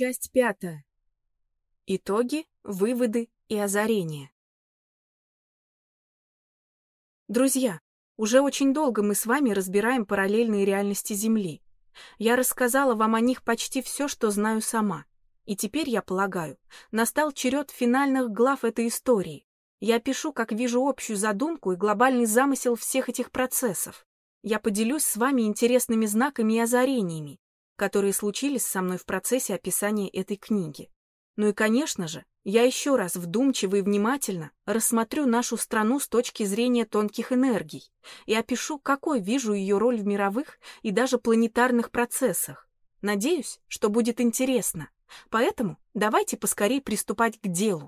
Часть пятая. Итоги, выводы и озарения. Друзья, уже очень долго мы с вами разбираем параллельные реальности Земли. Я рассказала вам о них почти все, что знаю сама. И теперь, я полагаю, настал черед финальных глав этой истории. Я пишу, как вижу общую задумку и глобальный замысел всех этих процессов. Я поделюсь с вами интересными знаками и озарениями, которые случились со мной в процессе описания этой книги. Ну и, конечно же, я еще раз вдумчиво и внимательно рассмотрю нашу страну с точки зрения тонких энергий и опишу, какой вижу ее роль в мировых и даже планетарных процессах. Надеюсь, что будет интересно. Поэтому давайте поскорее приступать к делу.